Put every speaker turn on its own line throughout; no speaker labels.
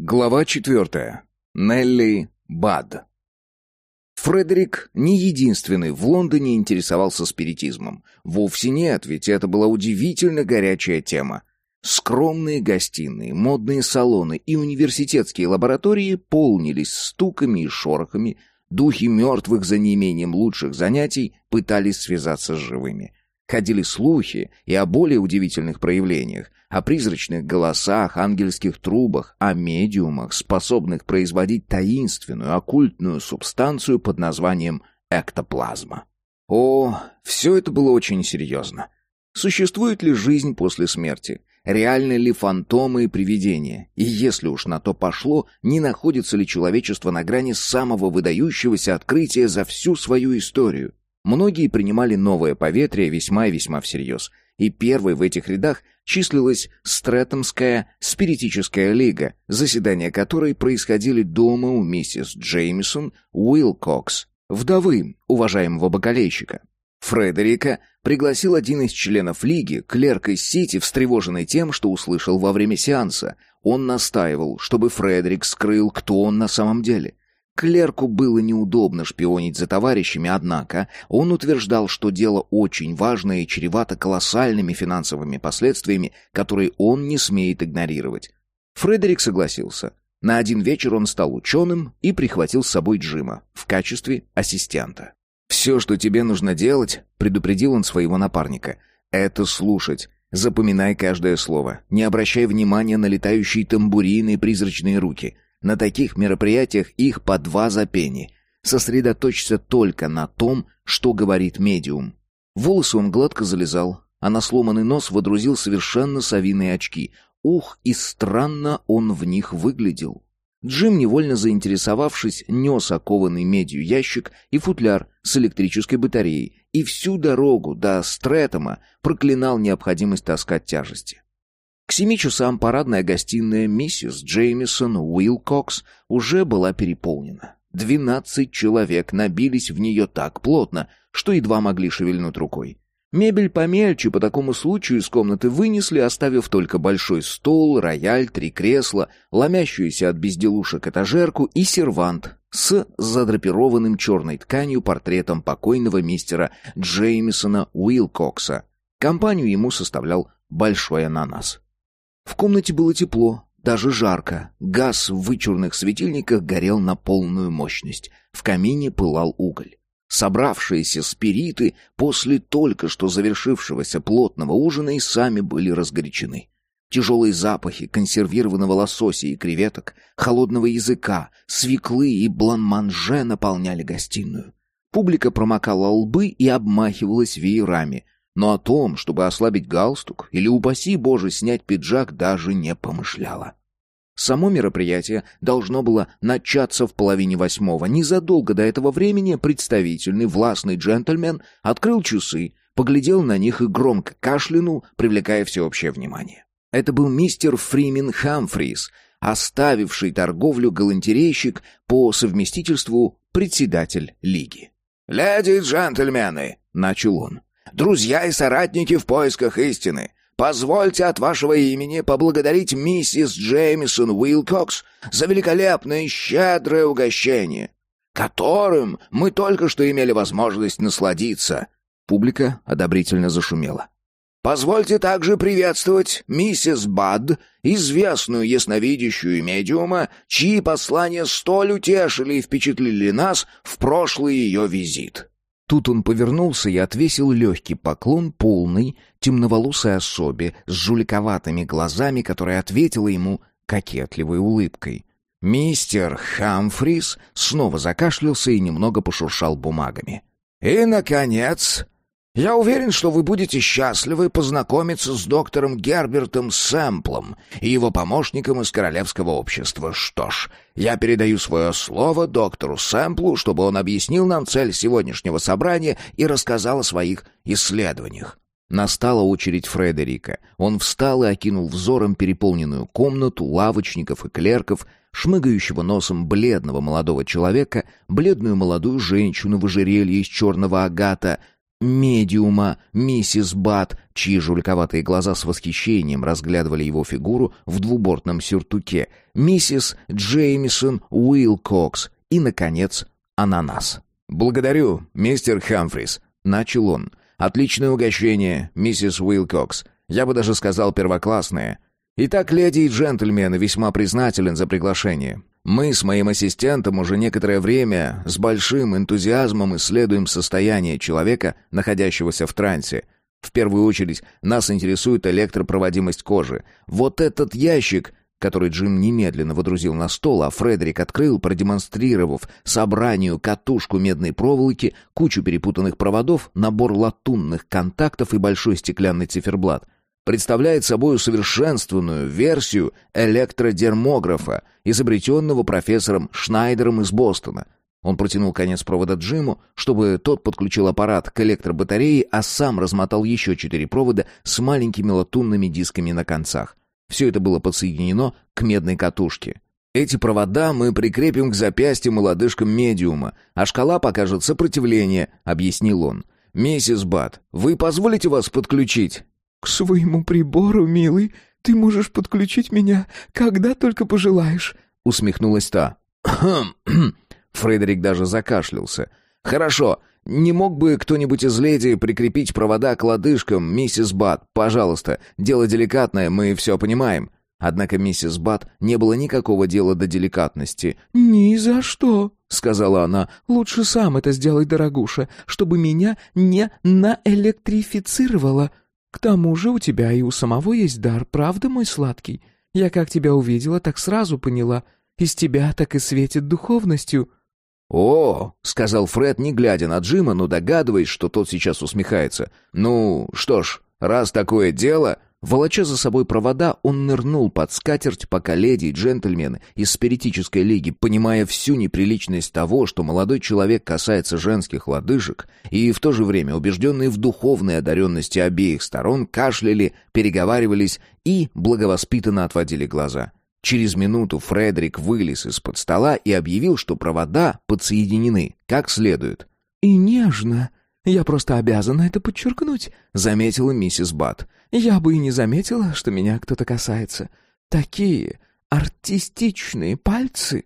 Глава четвертая. Нелли Бад. Фредерик не единственный в Лондоне интересовался спиритизмом. Вовсе нет, ведь это была удивительно горячая тема. Скромные гостиные, модные салоны и университетские лаборатории полнились стуками и шорохами. Духи мертвых за неимением лучших занятий пытались связаться с живыми. Ходили слухи и о более удивительных проявлениях, о призрачных голосах, ангельских трубах, о медиумах, способных производить таинственную оккультную субстанцию под названием эктоплазма. О, все это было очень серьезно. Существует ли жизнь после смерти? Реальны ли фантомы и привидения? И если уж на то пошло, не находится ли человечество на грани самого выдающегося открытия за всю свою историю? Многие принимали новое поветрие весьма и весьма всерьез. И первой в этих рядах числилась Стрэттомская спиритическая лига, заседания которой происходили дома у миссис Джеймисон Уилкокс, вдовы уважаемого бакалейщика. Фредерика пригласил один из членов лиги, клерк из Сити, встревоженный тем, что услышал во время сеанса. Он настаивал, чтобы Фредерик скрыл, кто он на самом деле. Клерку было неудобно шпионить за товарищами, однако он утверждал, что дело очень важное и чревато колоссальными финансовыми последствиями, которые он не смеет игнорировать. Фредерик согласился. На один вечер он стал ученым и прихватил с собой Джима в качестве ассистента. «Все, что тебе нужно делать», — предупредил он своего напарника, — «это слушать. Запоминай каждое слово. Не обращай внимания на летающие тамбурины и призрачные руки». На таких мероприятиях их по два за пенни. Сосредоточься только на том, что говорит медиум. Волосы он гладко залезал, а на сломанный нос водрузил совершенно совиные очки. Ух, и странно он в них выглядел. Джим, невольно заинтересовавшись, нес окованный медью ящик и футляр с электрической батареей и всю дорогу до Стрэттома проклинал необходимость таскать тяжести. К семи часам парадная гостиная миссис Джеймисон Уилкокс уже была переполнена. Двенадцать человек набились в нее так плотно, что едва могли шевельнуть рукой. Мебель помельче по такому случаю из комнаты вынесли, оставив только большой стол, рояль, три кресла, ломящуюся от безделушек этажерку и сервант с задрапированным черной тканью портретом покойного мистера Джеймисона Уилкокса. Компанию ему составлял большой ананас. В комнате было тепло, даже жарко. Газ в вычурных светильниках горел на полную мощность. В камине пылал уголь. Собравшиеся спириты после только что завершившегося плотного ужина и сами были разгорячены. Тяжелые запахи консервированного лосося и креветок, холодного языка, свеклы и бланманже наполняли гостиную. Публика промокала лбы и обмахивалась веерами — но о том, чтобы ослабить галстук или, упаси Боже, снять пиджак, даже не помышляла. Само мероприятие должно было начаться в половине восьмого. Незадолго до этого времени представительный властный джентльмен открыл часы, поглядел на них и громко кашлянул, привлекая всеобщее внимание. Это был мистер Фримен Хамфрис, оставивший торговлю галантерейщик по совместительству председатель лиги.
«Леди и джентльмены», — начал он, друзья и соратники в поисках истины. Позвольте от вашего имени поблагодарить миссис Джеймисон Уилкокс за великолепное и щедрое угощение, которым мы только что имели возможность насладиться».
Публика одобрительно зашумела.
Позвольте также приветствовать миссис Бад, известную ясновидящую медиума, чьи послания столь утешили и впечатлили нас в прошлый ее визит.
Тут он повернулся и отвесил легкий поклон полной, темноволосой особе с жуликоватыми глазами, которая ответила ему кокетливой улыбкой. Мистер Хамфрис снова закашлялся и немного пошуршал бумагами.
«И, наконец, я уверен, что вы будете счастливы познакомиться с доктором Гербертом Сэмплом и его помощником из Королевского общества. Что ж, я передаю свое слово доктору Сэмплу, чтобы он объяснил нам цель сегодняшнего собрания и рассказал о своих исследованиях.
Настала очередь Фредерика. Он встал и окинул взором переполненную комнату лавочников и клерков, шмыгающего носом бледного молодого человека, бледную молодую женщину в ожерелье из черного агата — медиума, миссис Бат, чьи жульковатые глаза с восхищением разглядывали его фигуру в двубортном сюртуке, миссис Джеймисон Уилкокс и, наконец, ананас. «Благодарю, мистер Хамфрис», — начал он. «Отличное угощение, миссис Уилкокс. Я бы даже сказал первоклассное. Итак, леди и джентльмены, весьма признателен за приглашение. Мы с моим ассистентом уже некоторое время с большим энтузиазмом исследуем состояние человека, находящегося в трансе. В первую очередь нас интересует электропроводимость кожи. Вот этот ящик, который Джим немедленно водрузил на стол, а Фредерик открыл, продемонстрировав собранию катушку медной проволоки, кучу перепутанных проводов, набор латунных контактов и большой стеклянный циферблат — представляет собой усовершенствованную версию электродермографа, изобретенного профессором Шнайдером из Бостона. Он протянул конец провода Джиму, чтобы тот подключил аппарат к электробатарее, а сам размотал еще четыре провода с маленькими латунными дисками на концах. Все это было подсоединено к медной катушке. Эти провода мы прикрепим к запястьям и медиума, а шкала покажет сопротивление, объяснил он. Миссис Бат, вы позволите вас подключить?
«К своему прибору, милый, ты можешь подключить меня, когда только пожелаешь», —
усмехнулась та. «Хм...» Фредерик даже закашлялся. «Хорошо, не мог бы кто-нибудь из леди прикрепить провода к лодыжкам, миссис Бат? Пожалуйста, дело деликатное, мы все понимаем». Однако миссис Бат не было никакого дела до деликатности.
«Ни за что», — сказала она. «Лучше сам это сделай, дорогуша, чтобы меня не наэлектрифицировало». К тому же у тебя и у самого есть дар, правда, мой сладкий? Я как тебя увидела, так сразу поняла. Из тебя так и светит духовностью».
«О!» — сказал Фред, не глядя на Джима, но догадываясь, что тот сейчас усмехается. «Ну, что ж, раз такое дело...» Волоча за собой провода, он нырнул под скатерть, пока леди и джентльмены из спиритической лиги, понимая всю неприличность того, что молодой человек касается женских лодыжек, и в то же время убежденные в духовной одаренности обеих сторон, кашляли, переговаривались и благовоспитанно отводили глаза. Через минуту Фредерик вылез из-под стола и объявил, что провода подсоединены как следует.
«И нежно. Я просто обязана это подчеркнуть», — заметила миссис Бат. Я бы и не заметила, что меня кто-то касается. Такие артистичные пальцы.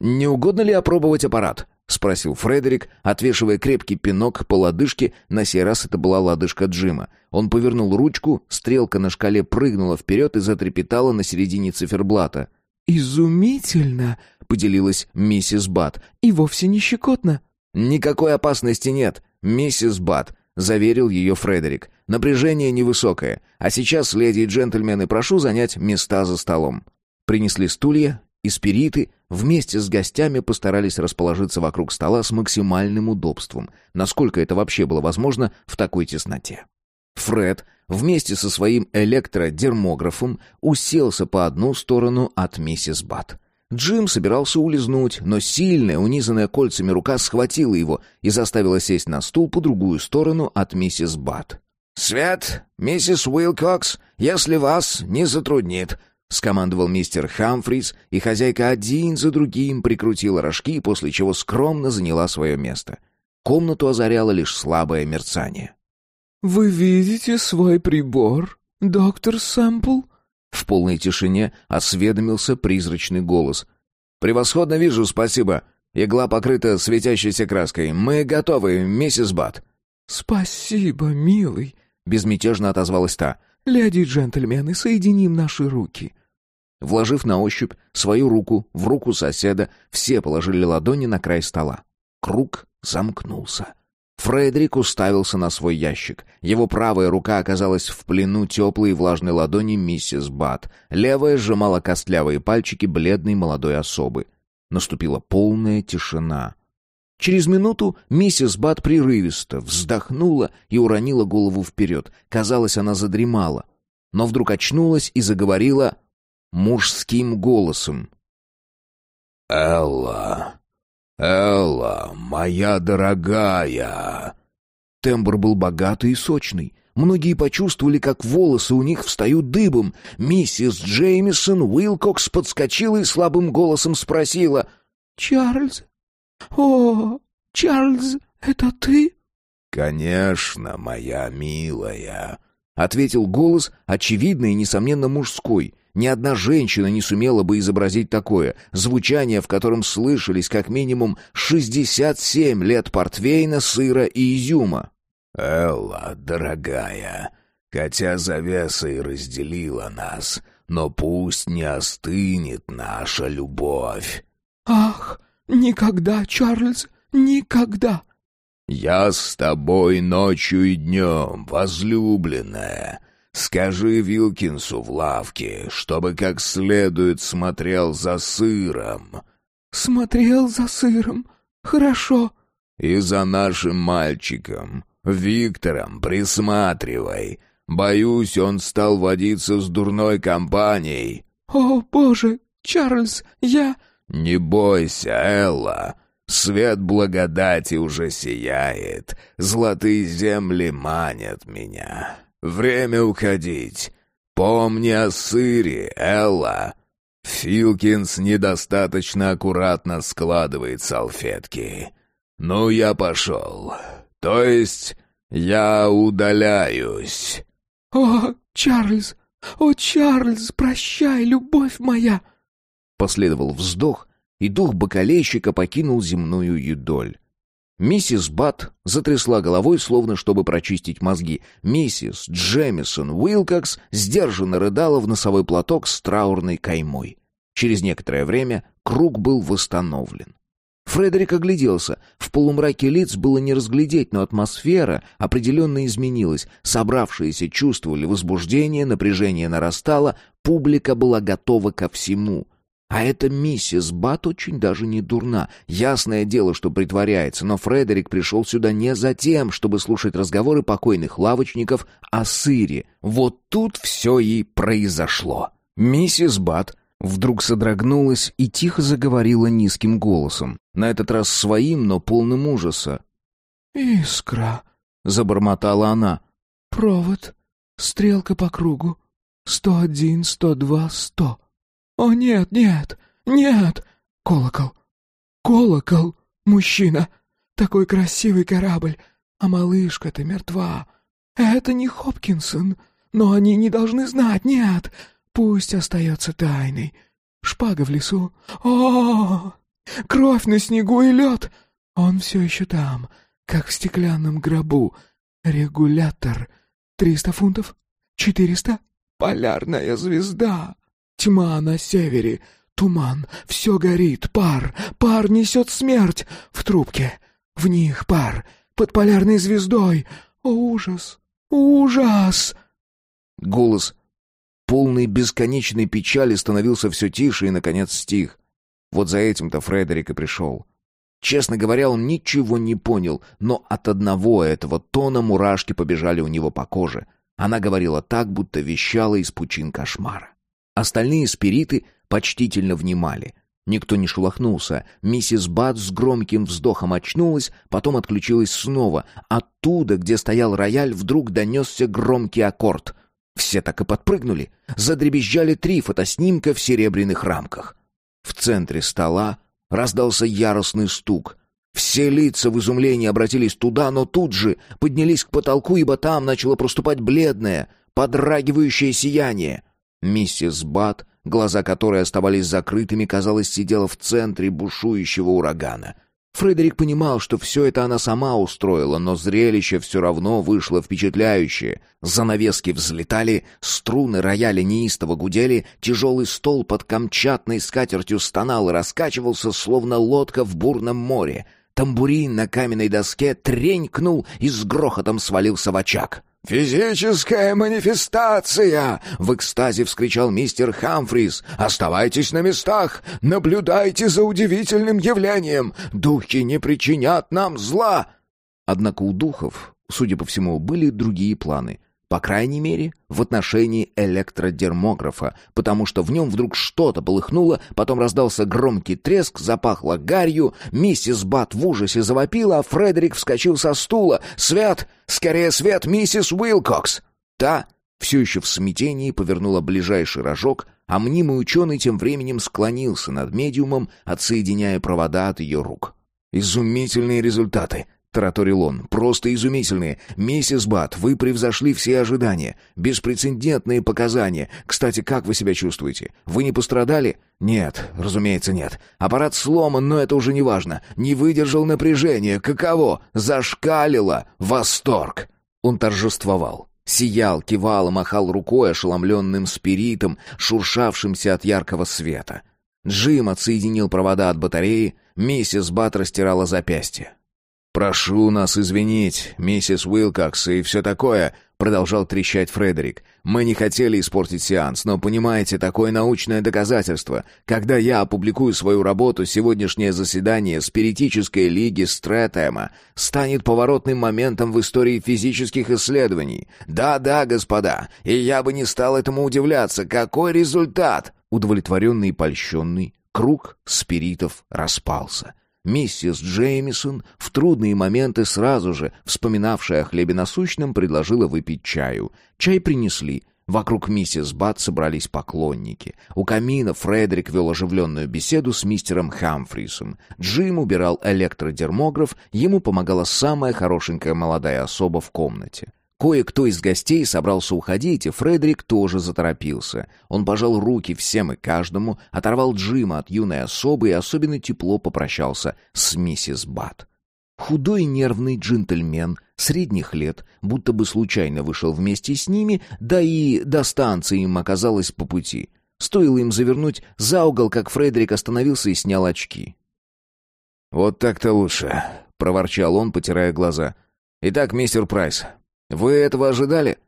Не угодно ли опробовать аппарат? спросил Фредерик, отвешивая крепкий пинок по лодыжке. На сей раз это была лодыжка Джима. Он повернул ручку, стрелка на шкале прыгнула вперед и затрепетала на середине циферблата.
«Изумительно!» — поделилась миссис Бат. «И вовсе не щекотно».
«Никакой опасности нет, миссис Бат», — заверил ее Фредерик. «Напряжение невысокое. А сейчас, леди и джентльмены, прошу занять места за столом». Принесли стулья и спириты, вместе с гостями постарались расположиться вокруг стола с максимальным удобством, насколько это вообще было возможно в такой тесноте. Фред вместе со своим электродермографом уселся по одну сторону от миссис Бат. Джим собирался улизнуть, но сильная, унизанная кольцами рука схватила его и заставила сесть на стул по другую сторону от миссис Бат. «Свет, миссис Уилкокс, если вас не затруднит», — скомандовал мистер Хамфрис, и хозяйка один за другим прикрутила рожки, после чего скромно заняла свое место. Комнату озаряло лишь слабое мерцание.
«Вы видите свой прибор, доктор Сэмпл?»
В полной тишине осведомился призрачный голос. «Превосходно вижу, спасибо. Игла покрыта светящейся краской. Мы готовы, миссис Бат».
«Спасибо, милый», —
безмятежно отозвалась та.
«Леди и джентльмены, соединим наши руки».
Вложив на ощупь свою руку в руку соседа, все положили ладони на край стола. Круг замкнулся. Фредерик уставился на свой ящик. Его правая рука оказалась в плену теплой и влажной ладони миссис Бат. Левая сжимала костлявые пальчики бледной молодой особы. Наступила полная тишина. Через минуту миссис Бат прерывисто вздохнула и уронила голову вперед. Казалось, она задремала. Но вдруг очнулась и заговорила мужским голосом.
«Элла, «Элла, моя дорогая!»
Тембр был богатый и сочный. Многие почувствовали, как волосы у них встают дыбом. Миссис Джеймисон Уилкокс подскочила и слабым голосом спросила.
«Чарльз? О, Чарльз, это ты?»
«Конечно, моя милая», —
ответил голос, очевидно и, несомненно, мужской. Ни одна женщина не сумела бы изобразить такое, звучание, в котором слышались как минимум шестьдесят семь лет портвейна, сыра и изюма.
«Элла, дорогая, хотя завеса и разделила нас, но пусть не остынет наша любовь».
«Ах, никогда, Чарльз, никогда!»
«Я с тобой ночью и днем, возлюбленная. Скажи Вилкинсу в лавке, чтобы как следует смотрел за сыром».
«Смотрел за сыром? Хорошо».
«И за нашим мальчиком, Виктором, присматривай. Боюсь, он стал водиться с дурной компанией».
«О, боже, Чарльз, я...»
«Не бойся, Элла. Свет благодати уже сияет, золотые земли манят меня. Время уходить. Помни о сыре, Элла. Филкинс недостаточно аккуратно складывает салфетки. Ну, я пошел. То есть, я удаляюсь.
О, Чарльз! О, Чарльз, прощай, любовь моя!
Последовал вздох, и дух бокалейщика покинул земную юдоль. Миссис Бат затрясла головой, словно чтобы прочистить мозги. Миссис Джемисон Уилкокс сдержанно рыдала в носовой платок с траурной каймой. Через некоторое время круг был восстановлен. Фредерик огляделся. В полумраке лиц было не разглядеть, но атмосфера определенно изменилась. Собравшиеся чувствовали возбуждение, напряжение нарастало, публика была готова ко всему — а эта миссис Бат очень даже не дурна. Ясное дело, что притворяется, но Фредерик пришел сюда не за тем, чтобы слушать разговоры покойных лавочников о сыре. Вот тут все и произошло. Миссис Бат вдруг содрогнулась и тихо заговорила низким голосом, на этот раз своим, но полным ужаса.
«Искра», —
забормотала она.
«Провод, стрелка по кругу, сто один, сто два, сто». «О, нет, нет, нет! Колокол! Колокол! Мужчина! Такой красивый корабль! А малышка-то мертва! Это не Хопкинсон! Но они не должны знать, нет! Пусть остается тайной! Шпага в лесу! О, кровь на снегу и лед! Он все еще там, как в стеклянном гробу. Регулятор. Триста фунтов? Четыреста? Полярная звезда!» Тьма на севере, туман, все горит, пар, пар несет смерть в трубке. В них пар, под полярной звездой. О, ужас, ужас!»
Голос, полный бесконечной печали, становился все тише и, наконец, стих. Вот за этим-то Фредерик и пришел. Честно говоря, он ничего не понял, но от одного этого тона мурашки побежали у него по коже. Она говорила так, будто вещала из пучин кошмара. Остальные спириты почтительно внимали. Никто не шелохнулся. Миссис Бат с громким вздохом очнулась, потом отключилась снова. Оттуда, где стоял рояль, вдруг донесся громкий аккорд. Все так и подпрыгнули. Задребезжали три фотоснимка в серебряных рамках. В центре стола раздался яростный стук. Все лица в изумлении обратились туда, но тут же поднялись к потолку, ибо там начало проступать бледное, подрагивающее сияние — Миссис Бат, глаза которой оставались закрытыми, казалось, сидела в центре бушующего урагана. Фредерик понимал, что все это она сама устроила, но зрелище все равно вышло впечатляющее. Занавески взлетали, струны рояля неистово гудели, тяжелый стол под камчатной скатертью стонал и раскачивался, словно лодка в бурном море. Тамбурин на каменной доске тренькнул и с грохотом свалился в очаг. «Физическая манифестация!» — в экстазе вскричал мистер Хамфрис. «Оставайтесь на местах! Наблюдайте за удивительным явлением! Духи не причинят нам зла!» Однако у духов, судя по всему, были другие планы. По крайней мере, в отношении электродермографа, потому что в нем вдруг что-то полыхнуло, потом раздался громкий треск, запахло гарью, миссис Бат в ужасе завопила, а Фредерик вскочил со стула. «Свет! Скорее свет, миссис Уилкокс!» Та, все еще в смятении, повернула ближайший рожок, а мнимый ученый тем временем склонился над медиумом, отсоединяя провода от ее рук. «Изумительные результаты!»
Тараторил он. «Просто изумительные. Миссис Бат, вы превзошли все ожидания. Беспрецедентные показания. Кстати, как вы себя чувствуете? Вы не пострадали?» «Нет, разумеется, нет. Аппарат сломан, но это уже не важно. Не выдержал напряжения. Каково? Зашкалило. Восторг!» Он торжествовал. Сиял, кивал и махал рукой ошеломленным спиритом, шуршавшимся от яркого света. Джим отсоединил провода от батареи, миссис Бат растирала запястье. «Прошу нас извинить, миссис Уилкокс и все такое», — продолжал трещать Фредерик. «Мы не хотели испортить сеанс, но, понимаете, такое научное доказательство. Когда я опубликую свою работу, сегодняшнее заседание Спиритической лиги Стрэтэма станет поворотным моментом в истории физических исследований. Да-да, господа, и я бы не стал этому удивляться. Какой результат?» Удовлетворенный и польщенный, круг спиритов распался. Миссис Джеймисон, в трудные моменты сразу же, вспоминавшая о хлебе насущном, предложила выпить чаю. Чай принесли. Вокруг миссис Бат собрались поклонники. У камина Фредерик вел оживленную беседу с мистером Хамфрисом. Джим убирал электродермограф, ему помогала самая хорошенькая молодая особа в комнате. Кое-кто из гостей собрался уходить, и Фредерик тоже заторопился. Он пожал руки всем и каждому, оторвал Джима от юной особы и особенно тепло попрощался с миссис Бат. Худой нервный джентльмен средних лет, будто бы случайно вышел вместе с ними, да и до станции им оказалось по пути. Стоило им завернуть за угол, как Фредерик остановился и снял очки. «Вот так-то лучше», — проворчал он, потирая глаза. «Итак, мистер Прайс, «Вы этого ожидали?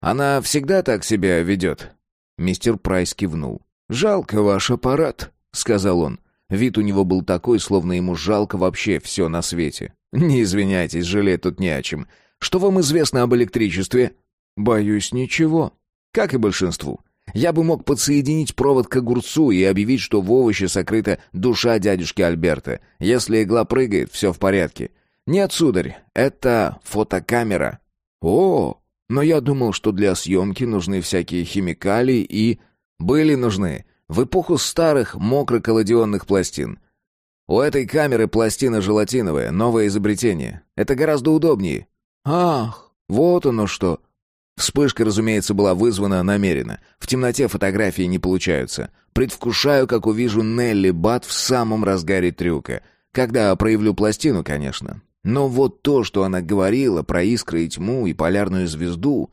Она всегда так себя ведет?» Мистер Прайс кивнул. «Жалко ваш аппарат», — сказал он. Вид у него был такой, словно ему жалко вообще все на свете. «Не извиняйтесь, жалеть тут не о чем. Что вам известно об электричестве?» «Боюсь, ничего. Как и большинству. Я бы мог подсоединить провод к огурцу и объявить, что в овоще сокрыта душа дядюшки Альберта. Если игла прыгает, все в порядке. Нет, сударь, это фотокамера. «О, но я думал, что для съемки нужны всякие химикалии и...» «Были нужны. В эпоху старых мокроколодионных пластин. У этой камеры пластина желатиновая, новое изобретение. Это гораздо удобнее». «Ах, вот оно что!» Вспышка, разумеется, была вызвана намеренно. В темноте фотографии не получаются. Предвкушаю, как увижу Нелли Бат в самом разгаре трюка. Когда проявлю пластину, конечно. Но вот то, что она говорила про искры и тьму и полярную звезду,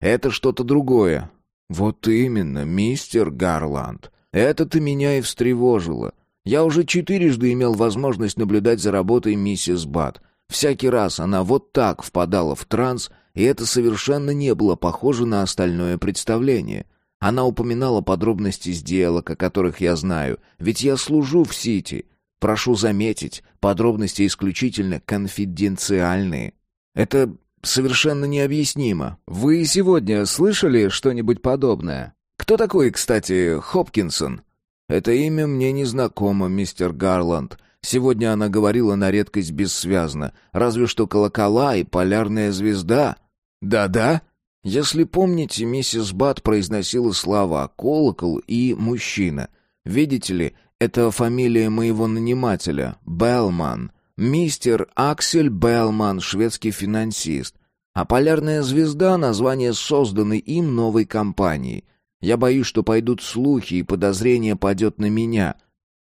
это что-то другое. Вот именно, мистер Гарланд. Это-то меня и встревожило. Я уже четырежды имел возможность наблюдать за работой миссис Бат. Всякий раз она вот так впадала в транс, и это совершенно не было похоже на остальное представление. Она упоминала подробности сделок, о которых я знаю, ведь я служу в Сити, Прошу заметить, подробности исключительно конфиденциальные. Это совершенно необъяснимо. Вы сегодня слышали что-нибудь подобное? Кто такой, кстати, Хопкинсон? Это имя мне незнакомо, мистер Гарланд. Сегодня она говорила на редкость бессвязно, разве что колокола и полярная звезда. Да-да? Если помните, миссис Бат произносила слова «колокол» и «мужчина». Видите ли, это фамилия моего нанимателя, Белман. Мистер Аксель Белман, шведский финансист. А «Полярная звезда» — название созданной им новой компании. Я боюсь, что пойдут слухи, и подозрение падет на меня.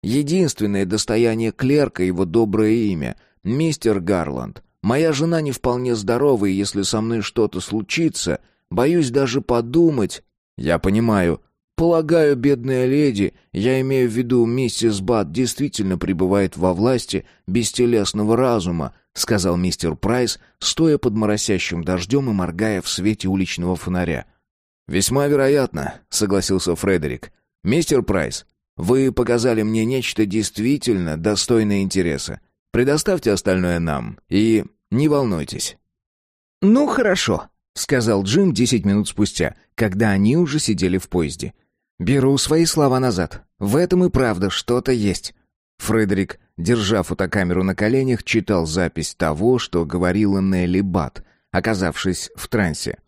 Единственное достояние клерка — его доброе имя. Мистер Гарланд. Моя жена не вполне здорова, и если со мной что-то случится, боюсь даже подумать... Я понимаю, Полагаю, бедная леди, я имею в виду миссис Бат, действительно пребывает во власти бестелесного разума, сказал мистер Прайс, стоя под моросящим дождем и моргая в свете уличного фонаря. Весьма вероятно, согласился Фредерик. Мистер Прайс, вы показали мне нечто действительно достойное интереса. Предоставьте остальное нам и не волнуйтесь. Ну хорошо, сказал Джим десять минут спустя, когда они уже сидели в поезде. «Беру свои слова назад. В этом и правда что-то есть». Фредерик, держа фотокамеру на коленях, читал запись того, что говорила Нелли Бат, оказавшись в трансе.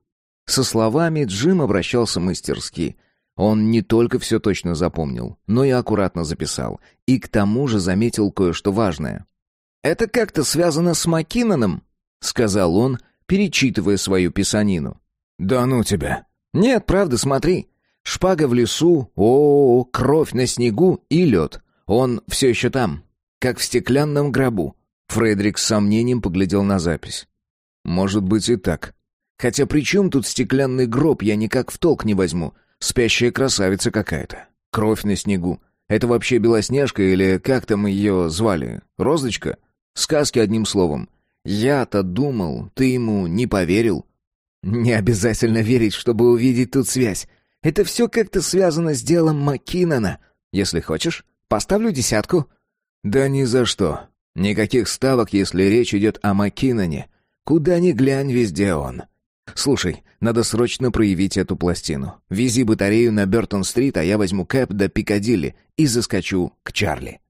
Со словами Джим обращался мастерски. Он не только все точно запомнил, но и аккуратно записал. И к тому же заметил кое-что важное.
это как-то связано с Маккиноном?» — сказал он, перечитывая свою писанину.
«Да ну тебя!»
«Нет, правда, смотри. Шпага в лесу, о, -о, -о кровь на снегу и лед. Он все еще там, как в стеклянном гробу». Фредерик с сомнением поглядел на запись.
«Может быть и так. Хотя при чем тут стеклянный гроб, я никак в толк не возьму. Спящая красавица какая-то. Кровь на снегу. Это вообще Белоснежка или как там ее звали? Розочка? Сказки одним словом. Я-то думал, ты ему не поверил.
Не обязательно верить, чтобы увидеть тут связь. Это все как-то связано с делом Маккинона. Если хочешь, поставлю десятку.
Да ни за что. Никаких ставок, если речь идет о Маккиноне. Куда ни глянь, везде он. Слушай, надо срочно проявить эту пластину. Вези батарею на Бертон-стрит, а я возьму кэп до Пикадилли и заскочу к Чарли.